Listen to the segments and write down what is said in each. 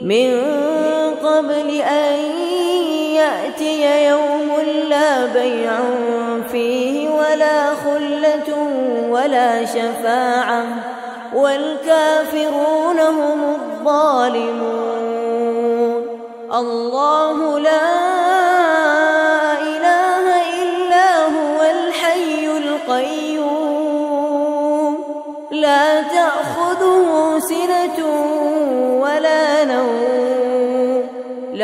من قبل أن يأتي يوم لا بيع فيه ولا خلة ولا شفاعة والكافرون هم الظالمون. الله لا إله إلا هو الحي القيوم. لا تأخذه سنة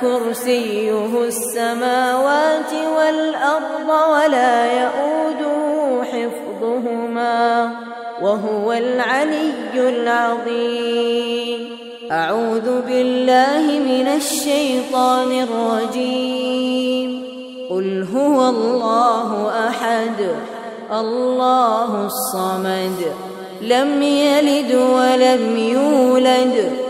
كرسيه السماوات والأرض ولا يؤوده حفظهما وهو العلي العظيم. أعوذ بالله من الشيطان الرجيم. قل هو الله أحد الله الصمد لم يلد ولم يولد.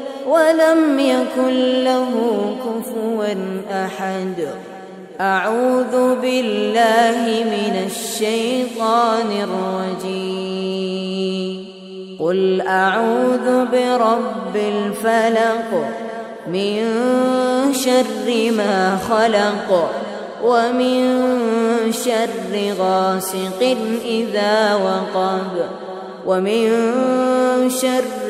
ولم يكن له كفوا أحد. أعوذ بالله من الشيطان الرجيم. قل أعوذ برب الفلق من شر ما خلق ومن شر غاسق إذا وقب ومن شر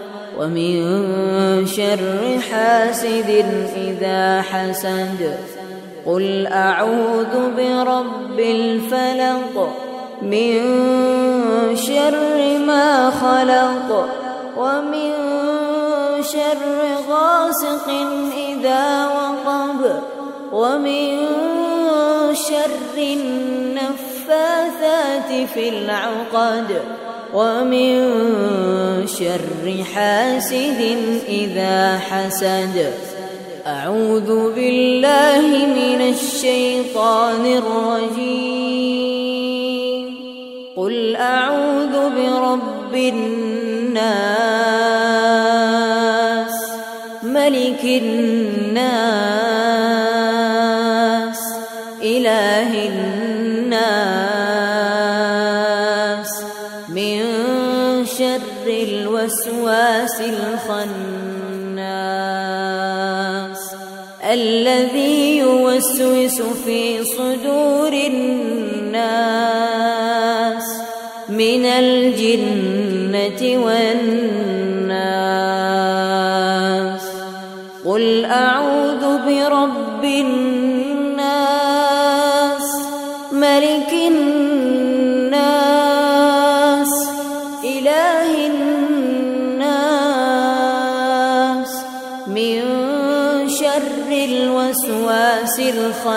ومن شر حاسد إذا حسد. قل أعوذ برب الفلق من شر ما خلق ومن شر غاسق إذا وقب ومن شر النفاثات في العقد ومن شر حاسد إذا حسد. أعوذ بالله من الشيطان الرجيم. قل أعوذ برب الناس ملك الناس إله الناس. الوسواس الخناس الذي يوسوس في صدور الناس من الجنة والناس قل أعوذ برب الناس ملك الناس من شر الوسواس الخناس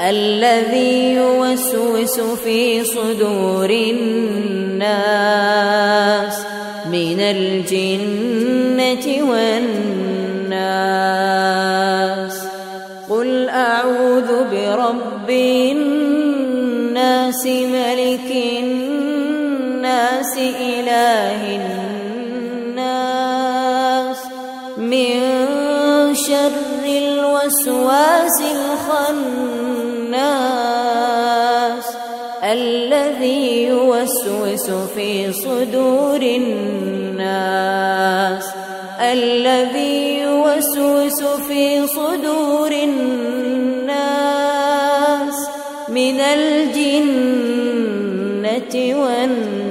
الذي يوسوس في صدور الناس من الجنة والناس. قل أعوذ برب الناس ملك الناس الوسواس الخناس الذي يوسوس في صدور الناس الذي يوسوس في صدور الناس من الجنة والناس